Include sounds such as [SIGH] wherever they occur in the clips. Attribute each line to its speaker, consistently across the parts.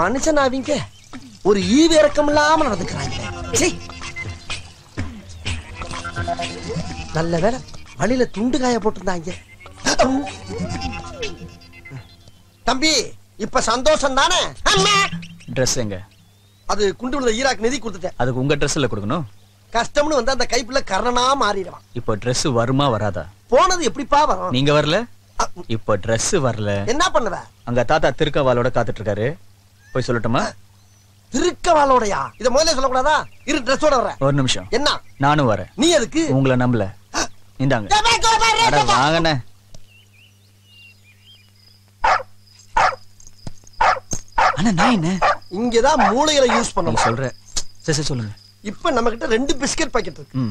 Speaker 1: மனுஷன் அவங்க ஒரு ஈவு இறக்கம் இல்லாம நடந்துக்கிறாங்க. நல்ல வேலை வழியில துண்டு காய போட்டிருந்தாங்க. தம்பி இப்ப சந்தோஷம் தானே
Speaker 2: ட்ரெஸ் எங்க?
Speaker 1: அது குண்டு விழுந்த ஈராக் நிதி கொடுத்துட்டேன்.
Speaker 2: அதுக்கு உங்க ட்ரெஸ்ல கொடுக்கணும்?
Speaker 1: கஷ்டம்னு வந்து அந்த கைப்புல கரணனா மாறிடுவான்.
Speaker 2: இப்போ Dress வருமா வராதா?
Speaker 1: போனது எப்படிப்பா வரும்?
Speaker 2: நீங்க வரல? இப்போ Dress வரல.
Speaker 1: என்ன பண்ணுவ?
Speaker 2: அங்க தாத்தா திருக்கவாலோட காத்துட்டு இருக்காரு. போய் சொல்லட்டுமா?
Speaker 1: திருக்கவாலோடையா இத முதல்ல சொல்லக்கூடாதா? இரு ட்ரெஸ்ஸோட வர்றேன்.
Speaker 2: ஒரு நிமிஷம்.
Speaker 1: என்ன?
Speaker 2: நானும் வரேன்.
Speaker 1: நீ எதுக்கு?
Speaker 2: உங்களை நம்பல. இந்தாங்க. அட வாங்கண்ணே. அண்ணா நான் என்ன?
Speaker 1: இங்கதான் மூளைகளை யூஸ் பண்ணணும்.
Speaker 2: சொல்ற சரி சரி சொல்லுங்க.
Speaker 1: இப்ப நம்ம கிட்ட ரெண்டு பிஸ்கட் பாக்கெட் இருக்கு.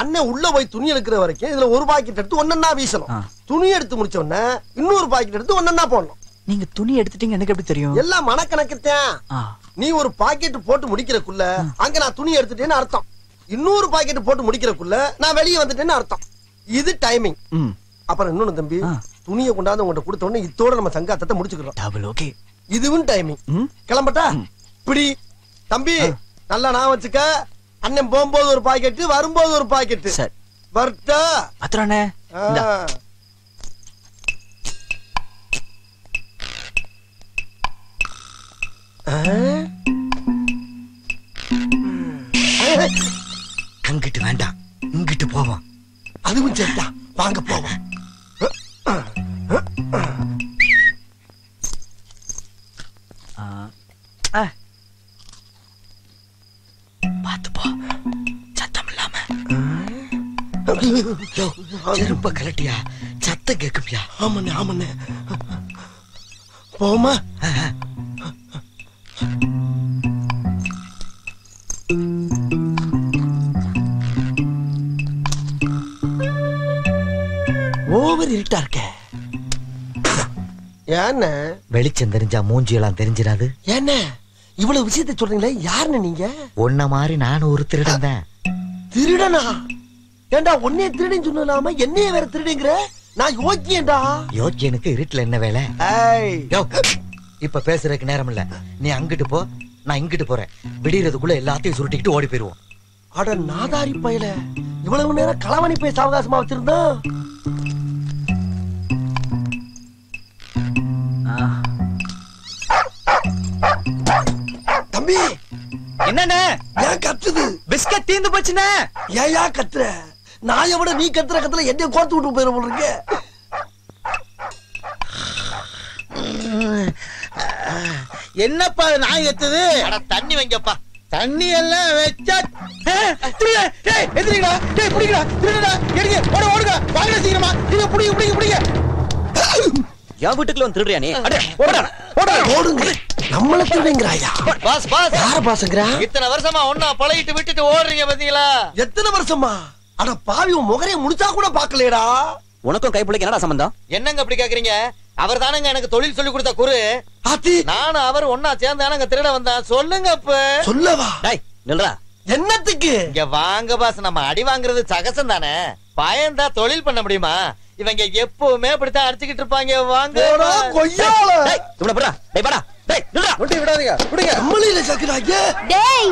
Speaker 1: அண்ணன் உள்ள போய் துணி எடுக்கிற வரைக்கும் இதுல ஒரு பாக்கெட் எடுத்து ஒன்னொன்னா வீசணும். துணி எடுத்து முடிச்ச உடனே இன்னொரு பாக்கெட் எடுத்து ஒன்னொன்னா போடணும்.
Speaker 2: நீங்க துணி எடுத்துட்டீங்க எனக்கு எப்படி தெரியும்?
Speaker 1: எல்லாம் மனக்கணக்குத்தான் நீ ஒரு பாக்கெட் போட்டு முடிக்கிறக்குள்ள அங்க நான் துணி எடுத்துட்டேன்னு அர்த்தம். இன்னொரு பாக்கெட் போட்டு முடிக்கிறக்குள்ள நான் வெளியே வந்துட்டேன்னு அர்த்தம். இது டைமிங் அப்புறம் இன்னொன்னு தம்பி. துணியை கொண்டாந்து உங்கள்ட்ட கொடுத்த உடனே இத்தோட நம்ம சங்காத்தத்தை முடிச்சுக்கிறோம்.
Speaker 2: டபுள் ஓகே
Speaker 1: இதுவும் டைமிங் கிளம்பட்டா? இப்படி. தம்பி நல்லா நான் வச்சுக்க அண்ணன் போகும்போது ஒரு பாக்கெட் வரும்போது ஒரு பாக்கெட்
Speaker 2: சரி.
Speaker 1: வரட்டா
Speaker 2: பத்திரண்ணே
Speaker 3: அங்கிட்டு வேண்டாம். இங்கிட்டு போவோம்.
Speaker 1: அதுவும் சரிதான். வாங்க போவோம்.
Speaker 2: ஆ. ஆ.
Speaker 3: பார்த்து போ சத்தம் இல்லாம. செருப்ப கலட்டியா சத்தம் கேக்குமியா
Speaker 1: ஆமாண்ணே ஆமாண்ணே. போமா இருட்டா இருக்க. ஏண்ணே
Speaker 3: வெளிச்சம் தெரிஞ்சா மூஞ்சியெல்லாம் தெரிஞ்சிடாது.
Speaker 1: இவ்வளவு விஷயத்தை சொல்றீங்களே யாருன்னு நீங்க?
Speaker 3: உன்ன மாதிரி நானும் ஒரு திருடன் தான்.
Speaker 1: திருடனா? ஏண்டா உன்னைய திருடன் சொல்லாம என்னைய வேற திருடுங்கிற? நான் யோக்கியேண்டா
Speaker 3: யோக்கியனுக்கு இருட்டுல என்ன வேலை?
Speaker 1: ஏய்.
Speaker 3: யோ, இப்ப பேசுறதுக்கு நேரம் இல்ல. நீ அங்கிட்டு போ நான் இங்கிட்டு போறேன். விடியறதுக்குள்ள எல்லாத்தையும் சுருட்டிக்கிட்டு ஓடி போயிருவோம்.
Speaker 1: அட நாதாரி பயல. இவ்வளவு நேரம் களவணி பேச அவகாசமா வச்சிருந்தா
Speaker 2: என்னண்ணே?
Speaker 1: ஏன் கத்துது?
Speaker 2: பிஸ்கட் தீந்து போச்சுண்ணே.
Speaker 1: ஏயா கத்துற? நாயை விட நீ கத்துற கத்துல என்ன கோர்த்து விட்டு போயிட இருக்கு.
Speaker 4: என்னப்பா நாய் எத்துது
Speaker 3: தண்ணி வைங்கப்பா.
Speaker 4: தண்ணி எல்லாம் வச்சா திருட, டேய், எந்திரிங்கடா, டேய், பிடிங்கடா, திருடடா, எடுங்க, ஓடு, ஓடுங்க, வாங்கடா சீக்கிரமா, இங்க பிடிங்க, பிடிங்க, பிடிங்க.
Speaker 2: என் வீட்டுக்குள்ள வந்து திருடுறியா நீ? அடே,
Speaker 4: ஓடுடா, ஓடுடா.
Speaker 1: ஓடுங்க. நம்மள திருடுங்கிறாயா
Speaker 3: பாஸ் பாஸ்.
Speaker 1: யார பாசங்கிறா
Speaker 3: இத்தனை வருஷமா ஒன்னா பழகிட்டு விட்டுட்டு ஓடுறீங்க பாத்தீங்களா?
Speaker 1: எத்தனை வருஷமா? அட பாவி உன் முகரைய முடிச்சா கூட பாக்கலையடா
Speaker 2: உனக்கும் கைப்பிள்ளைக்கு என்னடா சம்பந்தம்?
Speaker 3: என்னங்க அப்படி கேக்குறீங்க? அவர் தானங்க எனக்கு தொழில் சொல்லி கொடுத்த குரு.
Speaker 1: ஆத்தி
Speaker 3: நானும் அவர் ஒன்னா சேர்ந்தானங்க திருட வந்தான் சொல்லுங்க இப்ப
Speaker 1: சொல்லவா?
Speaker 2: டேய் நில்றா.
Speaker 1: என்னத்துக்கு?
Speaker 3: இங்க வாங்க பாஸ். நம்ம அடி வாங்குறது சகசம் தானே. பயந்தா தொழில் பண்ண முடியுமா? இவங்க எப்பவுமே அப்படித்தான் அடிச்சுக்கிட்டு இருப்பாங்க. வாங்க.
Speaker 1: கொய்யால.
Speaker 2: டேய் இவனை போடா டேய் பாடா டேய் நில்றா.
Speaker 4: முட்டி விடாதீங்க, பிடிங்க.
Speaker 1: நம்மளையில சக்குறாங்க
Speaker 5: டேய்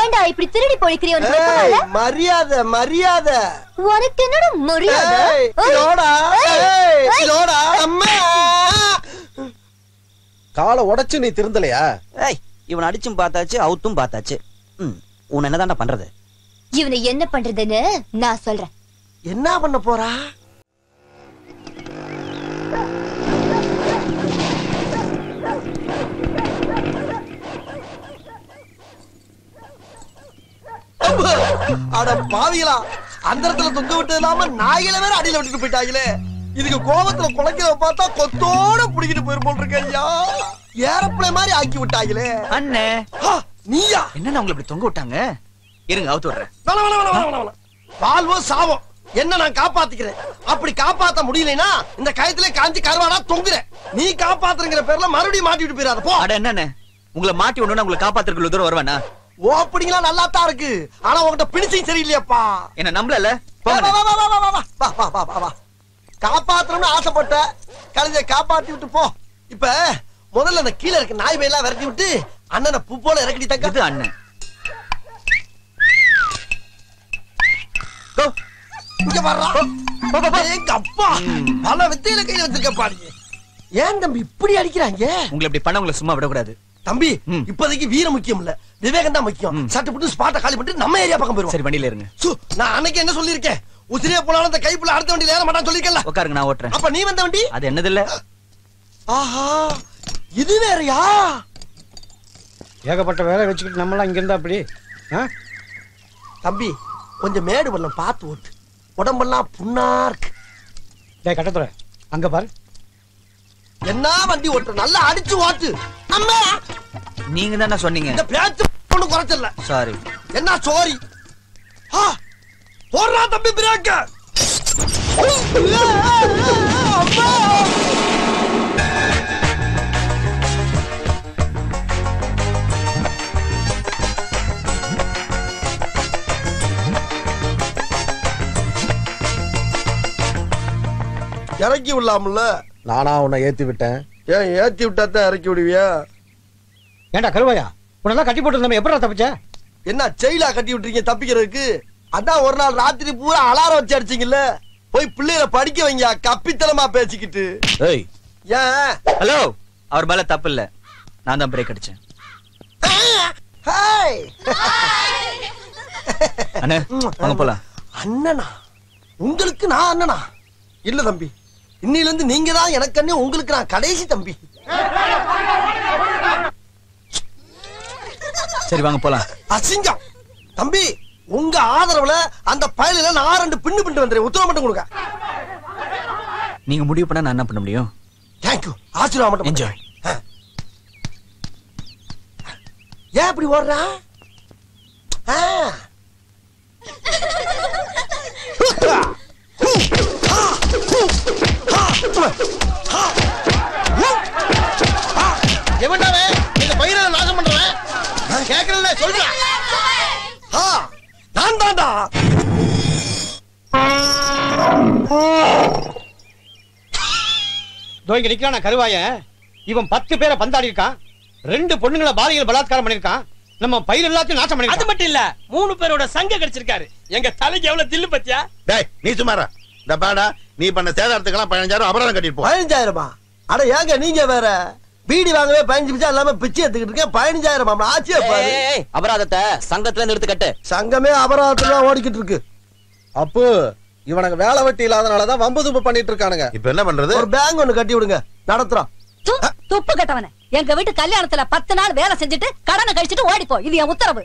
Speaker 5: ஏன்டா இப்படி திருடி உனக்கு இல்ல?
Speaker 1: மரியாதை மரியாதை.
Speaker 5: உனக்கு என்னடா மரியாதை?
Speaker 1: இதோடா. இதோடா, அம்மா.
Speaker 4: காலை உடைச்சு நீ திருந்தலையா?
Speaker 2: ஏய் இவன் அடிச்சும் பார்த்தாச்சு அவுத்தும் பார்த்தாச்சு. ம் உன்னை என்னதான்டா பண்றது?
Speaker 5: இவனை என்ன பண்றதுன்னு நான் சொல்றேன்.
Speaker 1: என்ன பண்ண போறா? அட பாவிகளா அந்த இடத்துல தொங்க விட்டது இல்லாம நாய்களை வேற அடியில விட்டுட்டு போயிட்டாங்களே. இதுக்கு கோபத்துல குலைக்கிறத பார்த்தா கொத்தோட புடிக்கிட்டு போயிரு போல் இருக்கு ஐயா. ஏரோப்ளே மாதிரி ஆக்கி விட்டாங்களே.
Speaker 2: அண்ணே.
Speaker 1: நீயா?
Speaker 2: என்னண்ணா உங்களை இப்படி தொங்க விட்டாங்க? இருங்க அவுத்து விடுறேன்.
Speaker 1: வாழ்வோ சாவோ. என்ன நான் காப்பாத்திக்கிறேன்? அப்படி காப்பாத்த முடியலைன்னா இந்த கயத்திலே காஞ்சி கருவாடா தொங்குறேன். நீ காப்பாத்துறங்கிற பேர்ல மறுபடியும் மாட்டிட்டு போயிடாத போ.
Speaker 2: அட என்னண்ணே? உங்களை மாட்டி விடணும் உங்களை காப்பாத்துறதுக்கு தூரம் ஓப்பனிங்
Speaker 1: எல்லாம் நல்லா தான் இருக்கு. ஆனா உங்ககிட்ட பினிஷிங் சரியில்லையாப்பா.
Speaker 2: என்ன நம்பல
Speaker 1: காப்பாத்தணும்னு ஆசைப்பட்ட கழுத காப்பாத்தி விட்டு போ. இப்ப முதல்ல அந்த கீழ இருக்க நாய் பையெல்லாம் விரட்டி விட்டு அண்ணனை பூ போல இறக்கடி தங்கது
Speaker 2: அண்ணன்.
Speaker 1: இங்க வர்றான் எங்க அப்பா. பல வித்தையில கையில வச்சிருக்கப்பா ஏன் தம்பி இப்படி அடிக்கிறாங்க?
Speaker 2: உங்களை இப்படி பண்ண உங்களை சும்மா விடக்கூடாது.
Speaker 1: தம்பி. இப்போதைக்கு வீரம் முக்கியம் இல்ல. விவேகம் தான் முக்கியம். சட்டு புட்டு ஸ்பாட்டை காலி பண்ணிட்டு நம்ம ஏரியா பக்கம் போயிருவோம்
Speaker 2: சரி வண்டியில இருங்க.
Speaker 1: சு, நான் அன்னைக்கு என்ன சொல்லியிருக்கேன்? உசிரியே போனாலும் அந்த கைப்புல அடுத்த வண்டியில ஏற மாட்டான்னு சொல்லிருக்கல
Speaker 2: உட்காருங்க நான் ஓட்டுறேன்.
Speaker 1: அப்ப நீ வந்த வண்டி?
Speaker 2: அது என்னது இல்ல
Speaker 1: ஆஹா இது வேறயா?
Speaker 4: ஏகப்பட்ட வேலை வச்சுக்கிட்டு நம்மளாம் இங்க இருந்தா அப்படி? ஆ?
Speaker 1: தம்பி கொஞ்சம் மேடு பள்ளம் பார்த்து ஓட்டு. உடம்பெல்லாம் புண்ணா இருக்கு.
Speaker 4: டேய் கட்டத்துற. அங்க பாரு.
Speaker 1: என்ன வண்டி ஓட்டு நல்லா அடிச்சு ஓட்டு. அம்மா!
Speaker 2: நீங்க தானே சொன்னீங்க.
Speaker 1: இந்த பேச்சு ஒண்ணு குறைச்சல
Speaker 2: சாரி
Speaker 1: என்ன சோரி? ஆ, போடுறா தம்பி பிரேக்க இறக்கி விடலாம்ல.
Speaker 4: நானா உன்னை ஏத்தி விட்டேன்.
Speaker 1: ஏன் ஏத்தி விட்டா தான் இறக்கி விடுவியா?
Speaker 4: ஏண்டா கருவாயா? உன்னெல்லாம் கட்டி போட்டு எப்படா தப்பிச்ச?
Speaker 1: என்ன செயலா கட்டி விட்டுறீங்க தப்பிக்கிறதுக்கு? அதான் ஒரு நாள் ராத்திரி பூரா அலாரம் வச்சு அடிச்சீங்கல்ல? போய் பிள்ளைகளை படிக்க வைங்க கப்பித்தனமா பேசிக்கிட்டு.
Speaker 2: ஏய்.
Speaker 1: ஏன்?
Speaker 2: ஹலோ. அவர் மேல தப்பு இல்ல நான் தான் பிரேக் அடிச்சேன்.
Speaker 1: ஹாய்
Speaker 2: அண்ணே வாங்க போலாம்.
Speaker 1: அண்ணனா? உங்களுக்கு நான் அண்ணனா? இல்ல தம்பி. இன்னில இருந்து நீங்க தான் எனக்கு அண்ணே உங்களுக்கு நான் கடைசி தம்பி.
Speaker 2: சரி வாங்க போலாம்.
Speaker 1: அசிங்கம். தம்பி உங்க ஆதரவுல அந்த பயலில நான் ரெண்டு பின்னு பின்னு வந்துறேன் உத்தரவு மட்டும் கொடுங்க.
Speaker 2: நீங்க முடிவு பண்ணா நான் என்ன பண்ண முடியும்?
Speaker 1: தேங்க்யூ ஆசீர்வாதம் மட்டும்
Speaker 2: Enjoy.
Speaker 1: ஆ. ஏன் இப்படி ஓடுறா? ஆ. [LAUGHS]
Speaker 4: எவன்டாவே இந்த பயிரை நாசம் பண்றவன்? கேட்கல சொல்றா.
Speaker 1: ஆ, நான் தான்டா.
Speaker 4: இங்க நிக்கிறான கருவாயன் இவன் பத்து பேரை பந்தாடி இருக்கான் ரெண்டு பொண்ணுங்களை பாலியல் பலாத்காரம் பண்ணிருக்கான் நம்ம பயிர் எல்லாத்தையும் நாசம்
Speaker 6: அது மட்டும் இல்ல மூணு பேரோட சங்க கிடைச்சிருக்காரு. எங்க தலைக்கு எவ்வளவு தில்லு பத்தியா?
Speaker 7: டேய் நீ சுமாரா இந்த பாடா நீ பண்ண சேதாரத்துக்கெல்லாம் பதினஞ்சாயிரம் அபராதம் கட்டிட்டு போ.
Speaker 1: பதினஞ்சாயிரமா? அட ஏங்க நீங்க வேற. பீடி வாங்கவே பதினஞ்சு பிச்சா இல்லாம பிச்சை எடுத்துக்கிட்டு இருக்கேன். பதினஞ்சாயிரம்? ஆச்சியா பாரு.
Speaker 2: ஏய், ஏய், அபராதத்தை சங்கத்துல இருந்து எடுத்து கட்டு
Speaker 1: சங்கமே அபராதத்துல ஓடிக்கிட்டு இருக்கு.
Speaker 8: அப்பு இவனுக்கு வேலை வெட்டி இல்லாதனாலதான் வம்பு தும்பு பண்ணிட்டு இருக்கானுங்க.
Speaker 7: இப்ப என்ன பண்றது?
Speaker 1: ஒரு பேங்க் ஒண்ணு கட்டி விடுங்க. நடத்துறோம்.
Speaker 9: துப்பு கட்டவன. எங்க வீட்டு கல்யாணத்துல பத்து நாள் வேலை செஞ்சுட்டு கடனை கழிச்சிட்டு ஓடிப்போ. இது என் உத்தரவு.